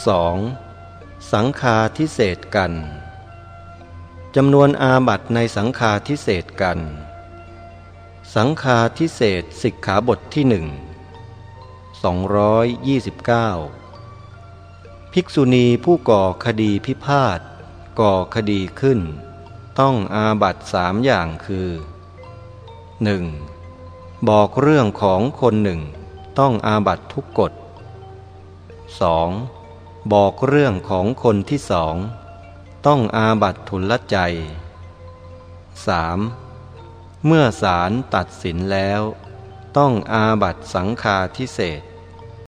2. สังฆาทิเศษกันจำนวนอาบัตในสังฆาทิเศษกัน สังฆาทิเศษสิกขาบทที่หนึ่ง229 ภิกษุณีผู้ก่อคดีพิพาทก่อคดีขึ้น ต้องอาบัตสามอย่างคือ 1. บอกเรื่องของคนหนึ่ง ต้องอาบัตทุกกฎ 2. บอกเรื่องของคนที่สอง ต้องอาบัตทุลใจ 3. เมื่อศาลตัดสินแล้ว ต้องอาบัตสังฆาทิเศษ